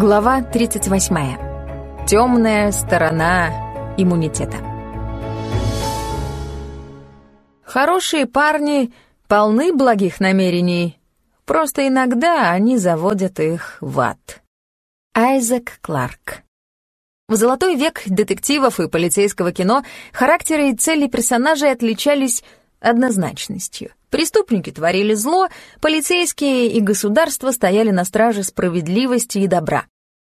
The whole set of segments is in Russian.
Глава 38. Темная сторона иммунитета. Хорошие парни полны благих намерений, просто иногда они заводят их в ад. Айзек Кларк. В золотой век детективов и полицейского кино характеры и цели персонажей отличались однозначностью. Преступники творили зло, полицейские и государство стояли на страже справедливости и добра.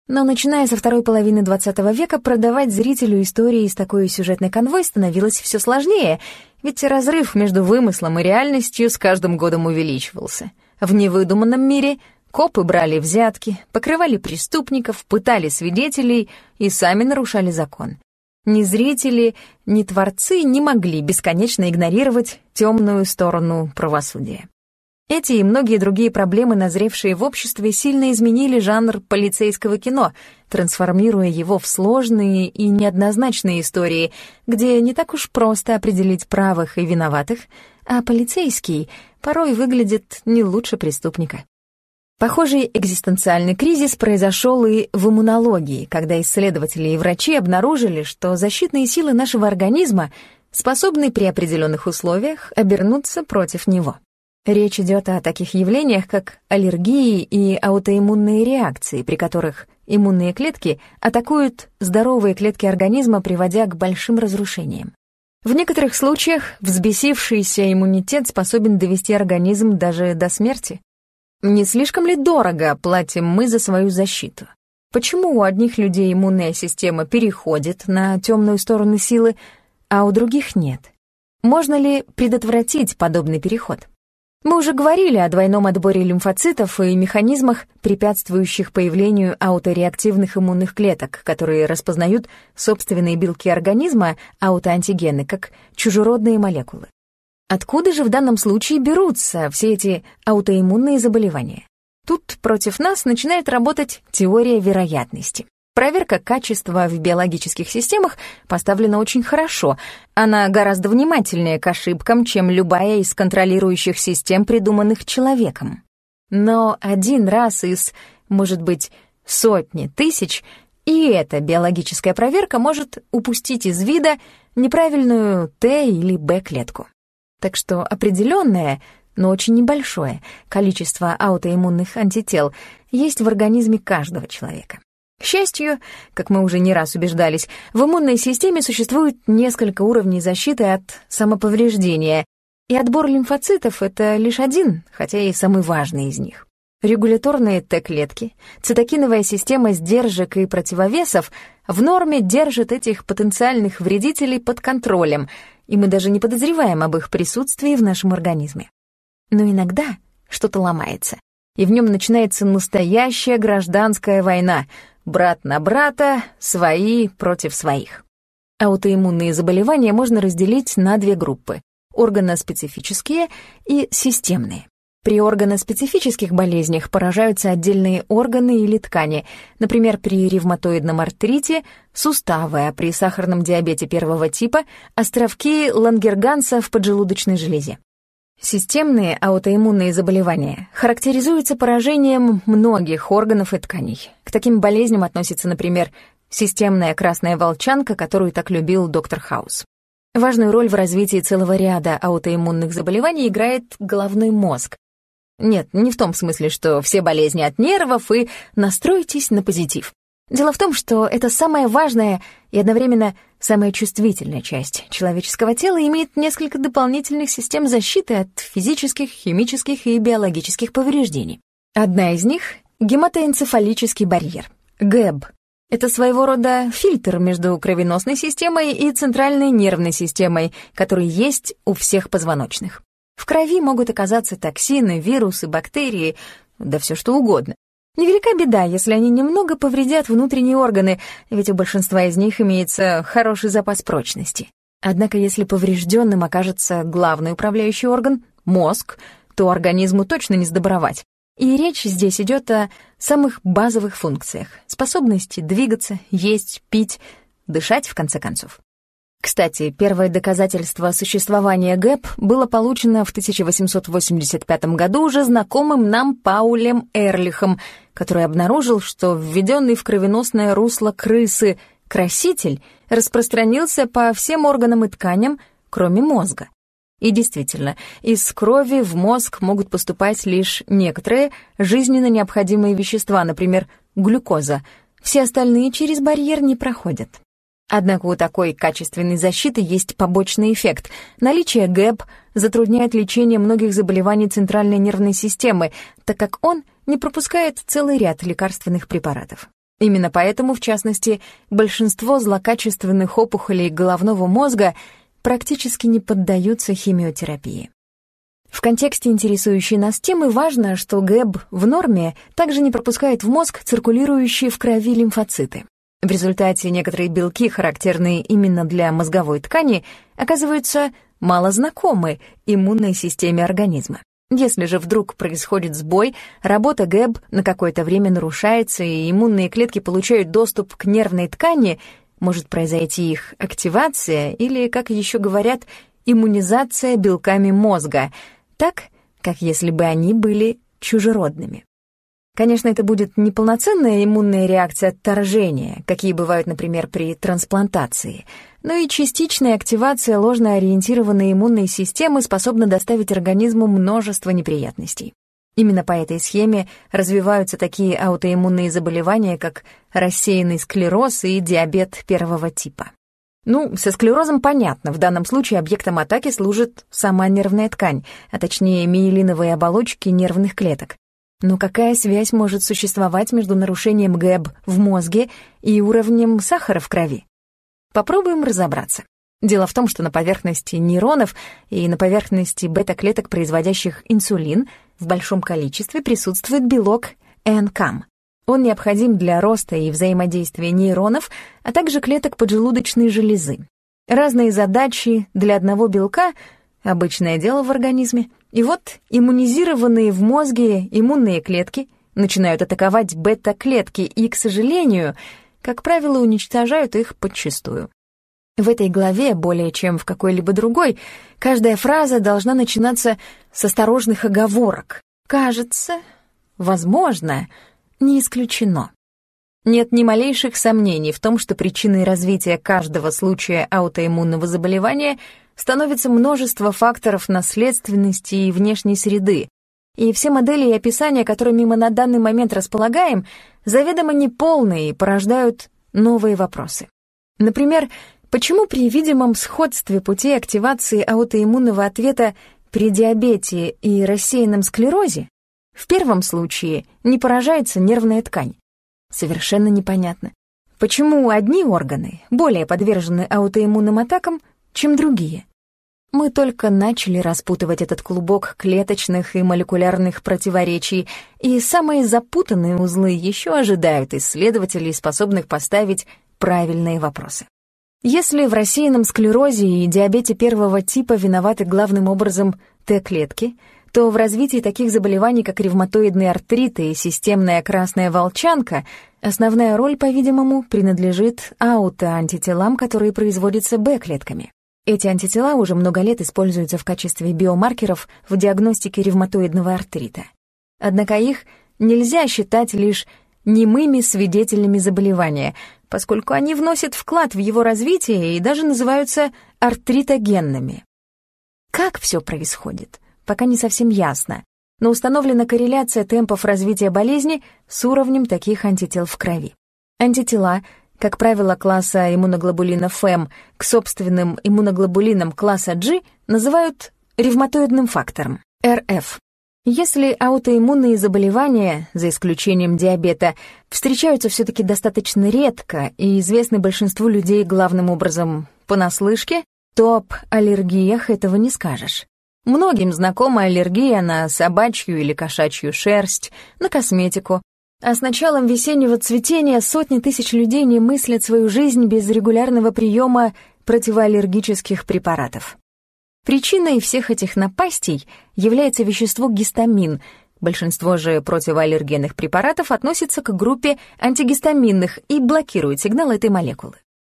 Но начиная со второй половины XX века продавать зрителю истории из такой сюжетной конвой становилось все сложнее, ведь разрыв между вымыслом и реальностью с каждым годом увеличивался. В невыдуманном мире копы брали взятки, покрывали преступников, пытали свидетелей и сами нарушали закон. Ни зрители, ни творцы не могли бесконечно игнорировать темную сторону правосудия. Эти и многие другие проблемы, назревшие в обществе, сильно изменили жанр полицейского кино, трансформируя его в сложные и неоднозначные истории, где не так уж просто определить правых и виноватых, а полицейский порой выглядит не лучше преступника. Похожий экзистенциальный кризис произошел и в иммунологии, когда исследователи и врачи обнаружили, что защитные силы нашего организма способны при определенных условиях обернуться против него. Речь идет о таких явлениях, как аллергии и аутоиммунные реакции, при которых иммунные клетки атакуют здоровые клетки организма, приводя к большим разрушениям. В некоторых случаях взбесившийся иммунитет способен довести организм даже до смерти. Не слишком ли дорого платим мы за свою защиту? Почему у одних людей иммунная система переходит на темную сторону силы, а у других нет? Можно ли предотвратить подобный переход? Мы уже говорили о двойном отборе лимфоцитов и механизмах, препятствующих появлению аутореактивных иммунных клеток, которые распознают собственные белки организма, аутоантигены, как чужеродные молекулы. Откуда же в данном случае берутся все эти аутоиммунные заболевания? Тут против нас начинает работать теория вероятности. Проверка качества в биологических системах поставлена очень хорошо. Она гораздо внимательнее к ошибкам, чем любая из контролирующих систем, придуманных человеком. Но один раз из, может быть, сотни тысяч, и эта биологическая проверка может упустить из вида неправильную Т или Б клетку. Так что определенное, но очень небольшое количество аутоиммунных антител есть в организме каждого человека. К счастью, как мы уже не раз убеждались, в иммунной системе существует несколько уровней защиты от самоповреждения, и отбор лимфоцитов — это лишь один, хотя и самый важный из них. Регуляторные Т-клетки, цитокиновая система сдержек и противовесов в норме держат этих потенциальных вредителей под контролем — и мы даже не подозреваем об их присутствии в нашем организме. Но иногда что-то ломается, и в нем начинается настоящая гражданская война, брат на брата, свои против своих. Аутоиммунные заболевания можно разделить на две группы — органоспецифические и системные. При органоспецифических болезнях поражаются отдельные органы или ткани, например, при ревматоидном артрите — суставы, а при сахарном диабете первого типа — островки Лангерганса в поджелудочной железе. Системные аутоиммунные заболевания характеризуются поражением многих органов и тканей. К таким болезням относится, например, системная красная волчанка, которую так любил доктор Хаус. Важную роль в развитии целого ряда аутоиммунных заболеваний играет головной мозг, нет, не в том смысле, что все болезни от нервов и настройтесь на позитив. Дело в том, что это самая важная и одновременно самая чувствительная часть человеческого тела имеет несколько дополнительных систем защиты от физических, химических и биологических повреждений. Одна из них — гематоэнцефалический барьер, ГЭБ. Это своего рода фильтр между кровеносной системой и центральной нервной системой, который есть у всех позвоночных. В крови могут оказаться токсины, вирусы, бактерии, да все что угодно. Невелика беда, если они немного повредят внутренние органы, ведь у большинства из них имеется хороший запас прочности. Однако если поврежденным окажется главный управляющий орган — мозг, то организму точно не сдобровать. И речь здесь идет о самых базовых функциях — способности двигаться, есть, пить, дышать, в конце концов. Кстати, первое доказательство существования ГЭП было получено в 1885 году уже знакомым нам Паулем Эрлихом, который обнаружил, что введенный в кровеносное русло крысы краситель распространился по всем органам и тканям, кроме мозга. И действительно, из крови в мозг могут поступать лишь некоторые жизненно необходимые вещества, например, глюкоза. Все остальные через барьер не проходят. Однако у такой качественной защиты есть побочный эффект. Наличие ГЭП затрудняет лечение многих заболеваний центральной нервной системы, так как он не пропускает целый ряд лекарственных препаратов. Именно поэтому, в частности, большинство злокачественных опухолей головного мозга практически не поддаются химиотерапии. В контексте интересующей нас темы важно, что ГЭБ в норме также не пропускает в мозг циркулирующие в крови лимфоциты. В результате некоторые белки, характерные именно для мозговой ткани, оказываются малознакомы иммунной системе организма. Если же вдруг происходит сбой, работа ГЭБ на какое-то время нарушается, и иммунные клетки получают доступ к нервной ткани, может произойти их активация или, как еще говорят, иммунизация белками мозга, так, как если бы они были чужеродными. Конечно, это будет не полноценная иммунная реакция отторжения, какие бывают, например, при трансплантации, но и частичная активация ложно ориентированной иммунной системы способна доставить организму множество неприятностей. Именно по этой схеме развиваются такие аутоиммунные заболевания, как рассеянный склероз и диабет первого типа. Ну, со склерозом понятно, в данном случае объектом атаки служит сама нервная ткань, а точнее миелиновые оболочки нервных клеток. Но какая связь может существовать между нарушением ГЭБ в мозге и уровнем сахара в крови? Попробуем разобраться. Дело в том, что на поверхности нейронов и на поверхности бета-клеток, производящих инсулин, в большом количестве присутствует белок НКАМ. Он необходим для роста и взаимодействия нейронов, а также клеток поджелудочной железы. Разные задачи для одного белка — обычное дело в организме — и вот иммунизированные в мозге иммунные клетки начинают атаковать бета-клетки и, к сожалению, как правило, уничтожают их подчистую. В этой главе, более чем в какой-либо другой, каждая фраза должна начинаться с осторожных оговорок. «Кажется», «возможно», «не исключено». Нет ни малейших сомнений в том, что причиной развития каждого случая аутоиммунного заболевания становится множество факторов наследственности и внешней среды, и все модели и описания, которыми мы на данный момент располагаем, заведомо неполные и порождают новые вопросы. Например, почему при видимом сходстве путей активации аутоиммунного ответа при диабете и рассеянном склерозе в первом случае не поражается нервная ткань? Совершенно непонятно. Почему одни органы более подвержены аутоиммунным атакам, чем другие? Мы только начали распутывать этот клубок клеточных и молекулярных противоречий, и самые запутанные узлы еще ожидают исследователей, способных поставить правильные вопросы. Если в рассеянном склерозе и диабете первого типа виноваты главным образом Т-клетки, то в развитии таких заболеваний, как ревматоидный артрит и системная красная волчанка, основная роль, по-видимому, принадлежит аутоантителам, которые производятся Б-клетками. Эти антитела уже много лет используются в качестве биомаркеров в диагностике ревматоидного артрита. Однако их нельзя считать лишь немыми свидетелями заболевания, поскольку они вносят вклад в его развитие и даже называются артритогенными. Как все происходит, пока не совсем ясно, но установлена корреляция темпов развития болезни с уровнем таких антител в крови. Антитела как правило, класса иммуноглобулина ФЭМ к собственным иммуноглобулинам класса G называют ревматоидным фактором, РФ. Если аутоиммунные заболевания, за исключением диабета, встречаются все-таки достаточно редко и известны большинству людей главным образом понаслышке, то об аллергиях этого не скажешь. Многим знакома аллергия на собачью или кошачью шерсть, на косметику, а с началом весеннего цветения сотни тысяч людей не мыслят свою жизнь без регулярного приема противоаллергических препаратов. Причиной всех этих напастей является вещество гистамин. Большинство же противоаллергенных препаратов относится к группе антигистаминных и блокирует сигнал этой молекулы.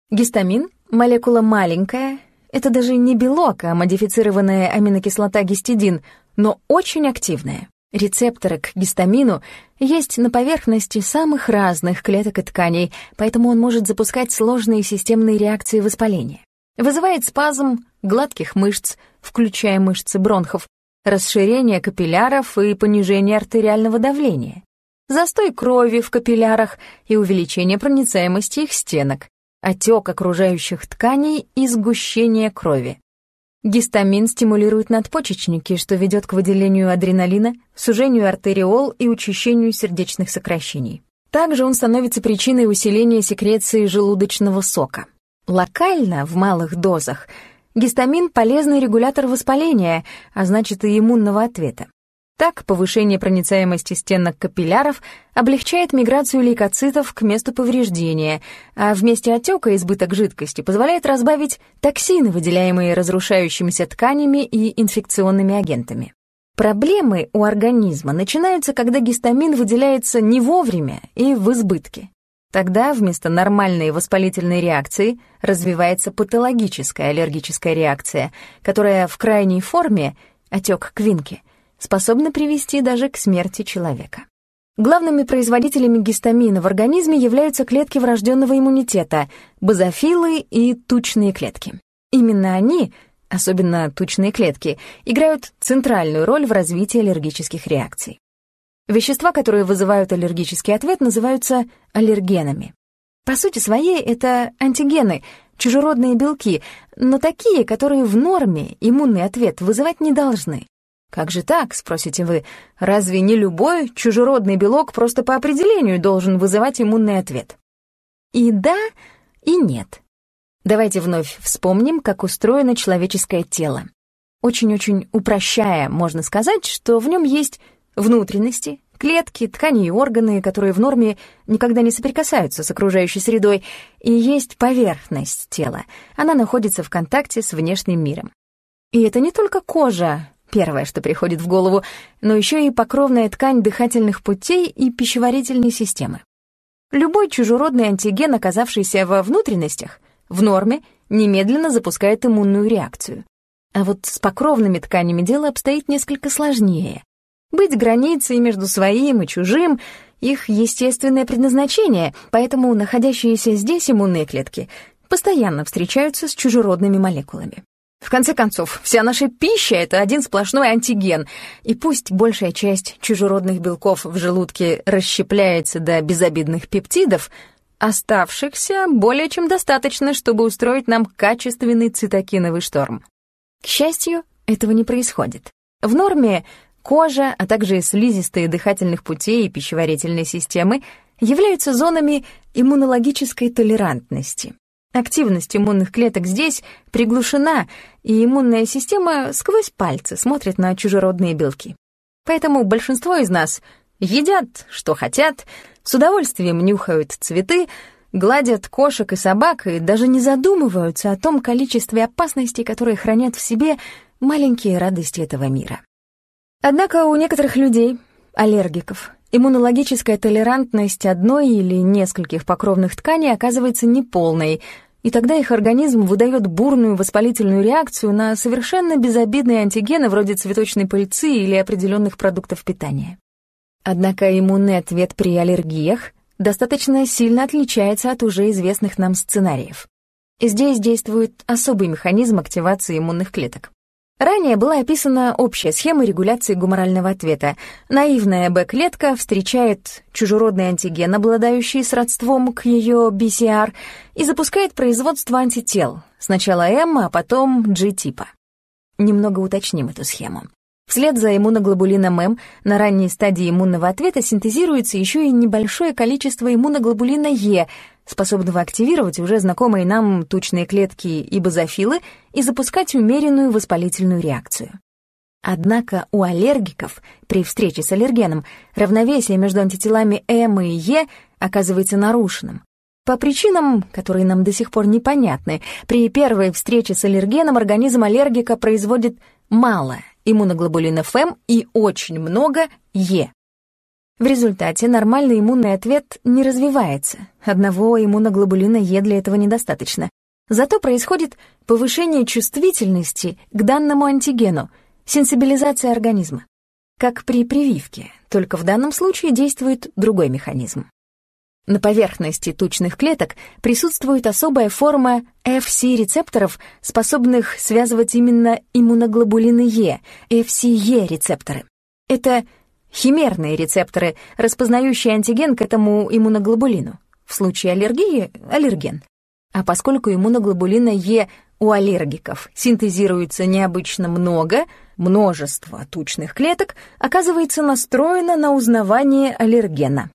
Гистамин — молекула маленькая, это даже не белок, а модифицированная аминокислота гистидин, но очень активная. Рецепторы к гистамину есть на поверхности самых разных клеток и тканей, поэтому он может запускать сложные системные реакции воспаления. Вызывает спазм гладких мышц, включая мышцы бронхов, расширение капилляров и понижение артериального давления, застой крови в капиллярах и увеличение проницаемости их стенок, отек окружающих тканей и сгущение крови. Гистамин стимулирует надпочечники, что ведет к выделению адреналина, сужению артериол и учащению сердечных сокращений. Также он становится причиной усиления секреции желудочного сока. Локально, в малых дозах, гистамин — полезный регулятор воспаления, а значит и иммунного ответа. Так, повышение проницаемости стенок капилляров облегчает миграцию лейкоцитов к месту повреждения, а в месте отека избыток жидкости позволяет разбавить токсины, выделяемые разрушающимися тканями и инфекционными агентами. Проблемы у организма начинаются, когда гистамин выделяется не вовремя и в избытке. Тогда вместо нормальной воспалительной реакции развивается патологическая аллергическая реакция, которая в крайней форме, отек квинки — способны привести даже к смерти человека. Главными производителями гистамина в организме являются клетки врожденного иммунитета, базофилы и тучные клетки. Именно они, особенно тучные клетки, играют центральную роль в развитии аллергических реакций. Вещества, которые вызывают аллергический ответ, называются аллергенами. По сути своей это антигены, чужеродные белки, но такие, которые в норме иммунный ответ вызывать не должны. Как же так, спросите вы, разве не любой чужеродный белок просто по определению должен вызывать иммунный ответ? И да, и нет. Давайте вновь вспомним, как устроено человеческое тело. Очень-очень упрощая, можно сказать, что в нем есть внутренности, клетки, ткани и органы, которые в норме никогда не соприкасаются с окружающей средой, и есть поверхность тела. Она находится в контакте с внешним миром. И это не только кожа, первое, что приходит в голову, но еще и покровная ткань дыхательных путей и пищеварительной системы. Любой чужеродный антиген, оказавшийся во внутренностях, в норме немедленно запускает иммунную реакцию. А вот с покровными тканями дело обстоит несколько сложнее. Быть границей между своим и чужим — их естественное предназначение, поэтому находящиеся здесь иммунные клетки постоянно встречаются с чужеродными молекулами. В конце концов, вся наша пища — это один сплошной антиген, и пусть большая часть чужеродных белков в желудке расщепляется до безобидных пептидов, оставшихся более чем достаточно, чтобы устроить нам качественный цитокиновый шторм. К счастью, этого не происходит. В норме кожа, а также слизистые дыхательных путей и пищеварительной системы являются зонами иммунологической толерантности. Активность иммунных клеток здесь приглушена, и иммунная система сквозь пальцы смотрит на чужеродные белки. Поэтому большинство из нас едят, что хотят, с удовольствием нюхают цветы, гладят кошек и собак и даже не задумываются о том количестве опасностей, которые хранят в себе маленькие радости этого мира. Однако у некоторых людей, аллергиков, иммунологическая толерантность одной или нескольких покровных тканей оказывается неполной, и тогда их организм выдает бурную воспалительную реакцию на совершенно безобидные антигены вроде цветочной пыльцы или определенных продуктов питания. Однако иммунный ответ при аллергиях достаточно сильно отличается от уже известных нам сценариев. Здесь действует особый механизм активации иммунных клеток. Ранее была описана общая схема регуляции гуморального ответа. Наивная Б-клетка встречает чужеродный антиген, обладающий сродством к ее BCR, и запускает производство антител, сначала М, а потом G-типа. Немного уточним эту схему. Вслед за иммуноглобулином М на ранней стадии иммунного ответа синтезируется еще и небольшое количество иммуноглобулина Е, способного активировать уже знакомые нам тучные клетки и базофилы и запускать умеренную воспалительную реакцию. Однако у аллергиков при встрече с аллергеном равновесие между антителами М и Е оказывается нарушенным. По причинам, которые нам до сих пор непонятны, при первой встрече с аллергеном организм аллергика производит мало иммуноглобулинов М и очень много Е. В результате нормальный иммунный ответ не развивается. Одного иммуноглобулина Е для этого недостаточно. Зато происходит повышение чувствительности к данному антигену, сенсибилизация организма. как при прививке, только в данном случае действует другой механизм. На поверхности тучных клеток присутствует особая форма FC-рецепторов, способных связывать именно иммуноглобулины Е, FCE-рецепторы. Это химерные рецепторы, распознающие антиген к этому иммуноглобулину. В случае аллергии — аллерген. А поскольку иммуноглобулина Е у аллергиков синтезируется необычно много, множество тучных клеток оказывается настроено на узнавание аллергена.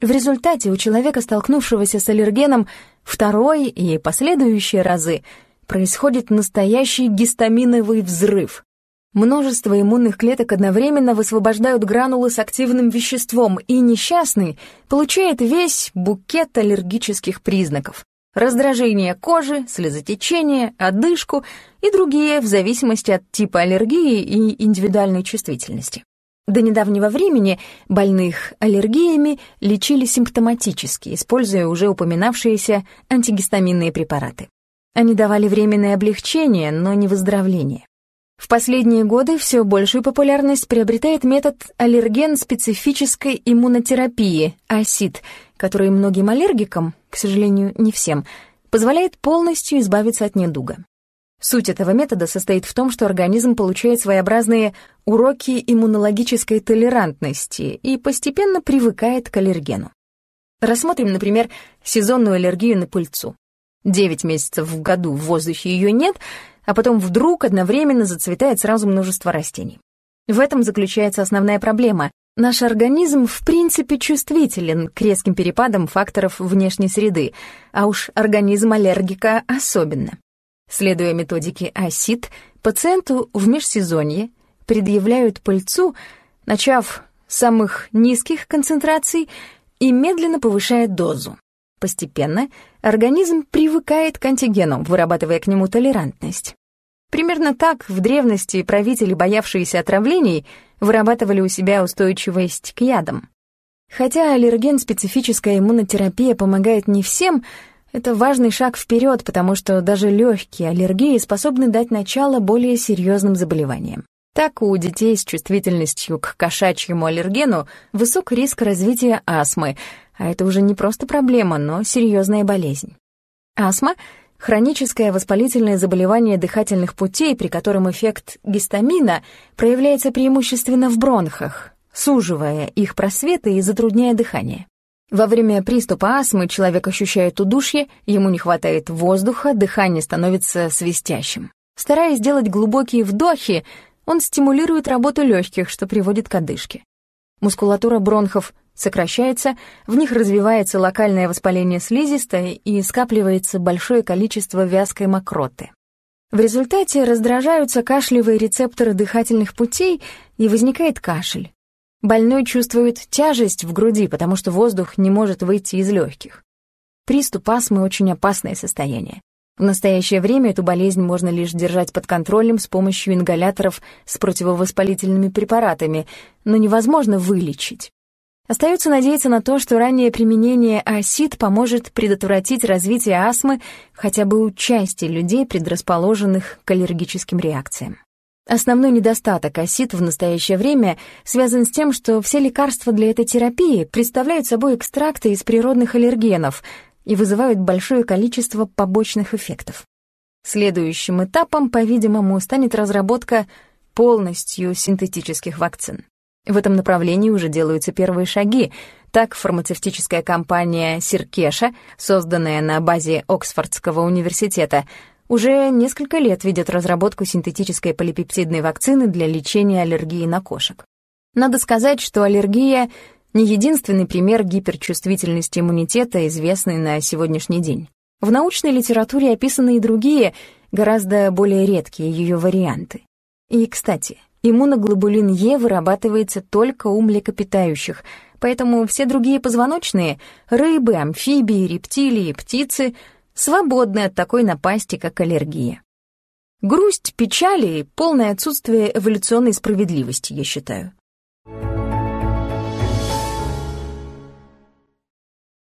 В результате у человека, столкнувшегося с аллергеном второй и последующие разы, происходит настоящий гистаминовый взрыв. Множество иммунных клеток одновременно высвобождают гранулы с активным веществом, и несчастный получает весь букет аллергических признаков. Раздражение кожи, слезотечение, одышку и другие в зависимости от типа аллергии и индивидуальной чувствительности. До недавнего времени больных аллергиями лечили симптоматически, используя уже упоминавшиеся антигистаминные препараты. Они давали временное облегчение, но не выздоровление. В последние годы все большую популярность приобретает метод аллерген-специфической иммунотерапии, АСИД, который многим аллергикам, к сожалению, не всем, позволяет полностью избавиться от недуга. Суть этого метода состоит в том, что организм получает своеобразные уроки иммунологической толерантности и постепенно привыкает к аллергену. Рассмотрим, например, сезонную аллергию на пыльцу. Девять месяцев в году в воздухе ее нет, а потом вдруг одновременно зацветает сразу множество растений. В этом заключается основная проблема. Наш организм в принципе чувствителен к резким перепадам факторов внешней среды, а уж организм аллергика особенно. Следуя методике АСИД, пациенту в межсезонье предъявляют пыльцу, начав с самых низких концентраций и медленно повышая дозу. Постепенно организм привыкает к антигену, вырабатывая к нему толерантность. Примерно так в древности правители, боявшиеся отравлений, вырабатывали у себя устойчивость к ядам. Хотя аллерген-специфическая иммунотерапия помогает не всем, это важный шаг вперед, потому что даже легкие аллергии способны дать начало более серьезным заболеваниям. Так у детей с чувствительностью к кошачьему аллергену высок риск развития астмы, а это уже не просто проблема, но серьезная болезнь. Астма — хроническое воспалительное заболевание дыхательных путей, при котором эффект гистамина проявляется преимущественно в бронхах, суживая их просветы и затрудняя дыхание. Во время приступа астмы человек ощущает удушье, ему не хватает воздуха, дыхание становится свистящим. Стараясь сделать глубокие вдохи, он стимулирует работу легких, что приводит к одышке. Мускулатура бронхов сокращается, в них развивается локальное воспаление слизистой и скапливается большое количество вязкой мокроты. В результате раздражаются кашлевые рецепторы дыхательных путей и возникает кашель. Больной чувствует тяжесть в груди, потому что воздух не может выйти из легких. Приступ астмы — очень опасное состояние. В настоящее время эту болезнь можно лишь держать под контролем с помощью ингаляторов с противовоспалительными препаратами, но невозможно вылечить. Остается надеяться на то, что раннее применение АСИД поможет предотвратить развитие астмы хотя бы у части людей, предрасположенных к аллергическим реакциям. Основной недостаток осид в настоящее время связан с тем, что все лекарства для этой терапии представляют собой экстракты из природных аллергенов и вызывают большое количество побочных эффектов. Следующим этапом, по-видимому, станет разработка полностью синтетических вакцин. В этом направлении уже делаются первые шаги. Так, фармацевтическая компания «Сиркеша», созданная на базе Оксфордского университета, уже несколько лет ведет разработку синтетической полипептидной вакцины для лечения аллергии на кошек. Надо сказать, что аллергия — не единственный пример гиперчувствительности иммунитета, известный на сегодняшний день. В научной литературе описаны и другие, гораздо более редкие ее варианты. И, кстати, иммуноглобулин Е вырабатывается только у млекопитающих, поэтому все другие позвоночные — рыбы, амфибии, рептилии, птицы — свободны от такой напасти, как аллергия. Грусть, печали и полное отсутствие эволюционной справедливости, я считаю.